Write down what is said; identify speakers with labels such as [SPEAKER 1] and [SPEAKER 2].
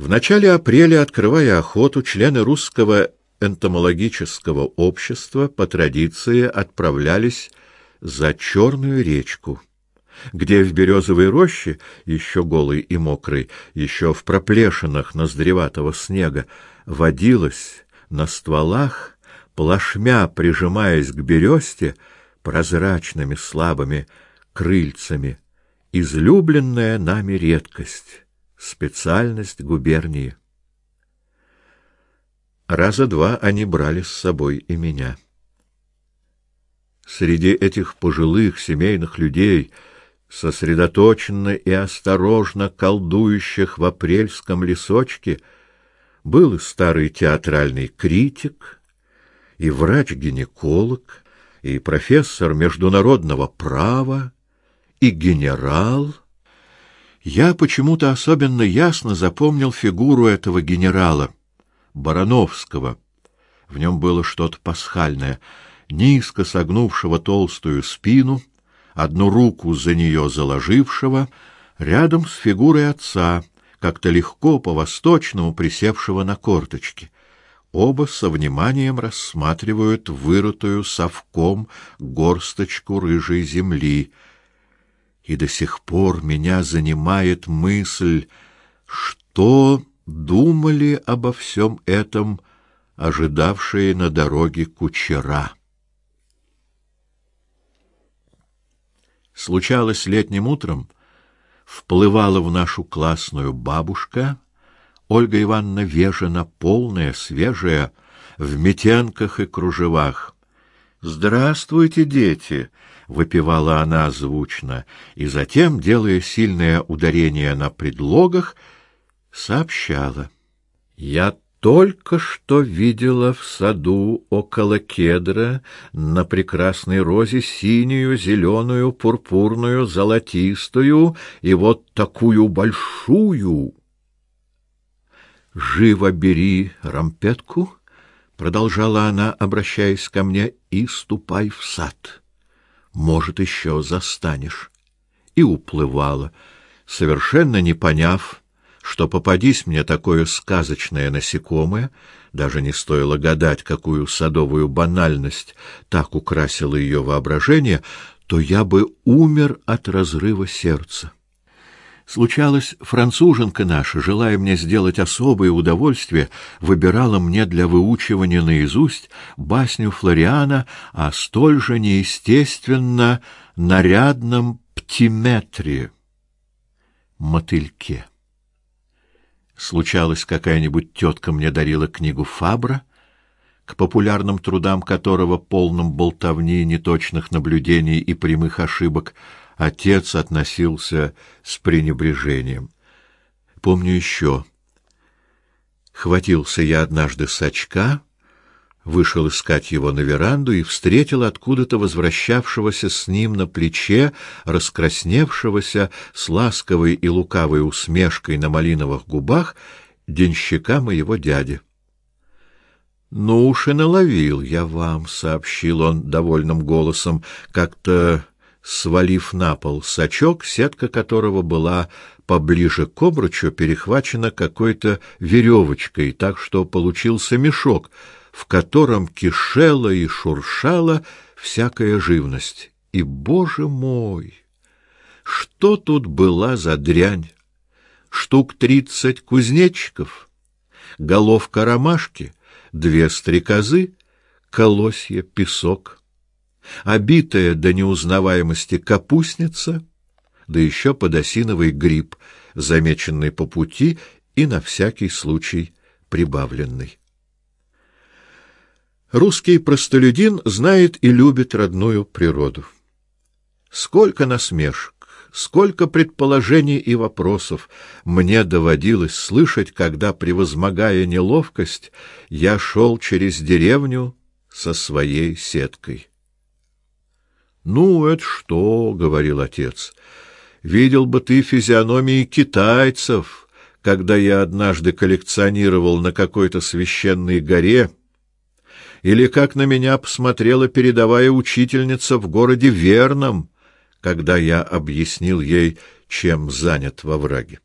[SPEAKER 1] В начале апреля, открывая охоту, члены русского энтомологического общества по традиции отправлялись за Черную речку, где в березовой роще, еще голой и мокрой, еще в проплешинах ноздреватого снега, водилась на стволах, плашмя прижимаясь к бересте, прозрачными слабыми крыльцами, излюбленная нами редкость специальность губернии. Раза два они брали с собой и меня. Среди этих пожилых семейных людей, сосредоточенно и осторожно колдующих в апрельском лесочке, был и старый театральный критик, и врач-гинеколог, и профессор международного права, и генерал — я почему-то особенно ясно запомнил фигуру этого генерала Барановского. В нем было что-то пасхальное, низко согнувшего толстую спину, одну руку за нее заложившего, рядом с фигурой отца, как-то легко по-восточному присевшего на корточки. Оба со вниманием рассматривают вырытую совком горсточку рыжей земли — и до сих пор меня занимает мысль, что думали обо всем этом ожидавшие на дороге кучера. Случалось летним утром, вплывала в нашу классную бабушка, Ольга Ивановна Вежина, полная, свежая, в метенках и кружевах. «Здравствуйте, дети!» выпивала она звучно, и затем, делая сильное ударение на предлогах, сообщала: "Я только что видела в саду около кедра на прекрасной розе синюю, зеленую, пурпурную, золотистую и вот такую большую. Живо бери рампетку, продолжала она, обращаясь ко мне, и ступай в сад может, еще застанешь. И уплывала, совершенно не поняв, что попадись мне такое сказочное насекомое, даже не стоило гадать, какую садовую банальность так украсила ее воображение, то я бы умер от разрыва сердца. Случалось, француженка наша, желая мне сделать особое удовольствие, выбирала мне для выучивания наизусть басню Флориана о столь же неестественно нарядном птиметре — мотыльке. Случалось, какая-нибудь тетка мне дарила книгу Фабра, к популярным трудам которого, полным болтовни, неточных наблюдений и прямых ошибок, отец относился с пренебрежением. Помню еще. Хватился я однажды с очка, вышел искать его на веранду и встретил откуда-то возвращавшегося с ним на плече, раскрасневшегося с ласковой и лукавой усмешкой на малиновых губах денщика моего дяди. Ну уж и наловил я вам, сообщил он довольным голосом, как-то свалив на пол сачок, сетка которого была поближе к обручу перехвачена какой-то веревочкой, так что получился мешок, в котором кишела и шуршала всякая живность. И, боже мой, что тут была за дрянь? Штук тридцать кузнечиков, головка ромашки, две стрекозы, колосья, песок — обитая до неузнаваемости капустница, да еще подосиновый гриб, замеченный по пути и на всякий случай прибавленный. Русский простолюдин знает и любит родную природу. Сколько насмешек, сколько предположений и вопросов мне доводилось слышать, когда, превозмогая неловкость, я шел через деревню со своей сеткой. Ну, это что, говорил отец. Видел бы ты физиономии китайцев, когда я однажды коллекционировал на какой-то священной горе, или как на меня посмотрела передовая учительница в городе Верном, когда я объяснил ей, чем занят во враге.